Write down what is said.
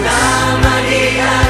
Yesus Nama dia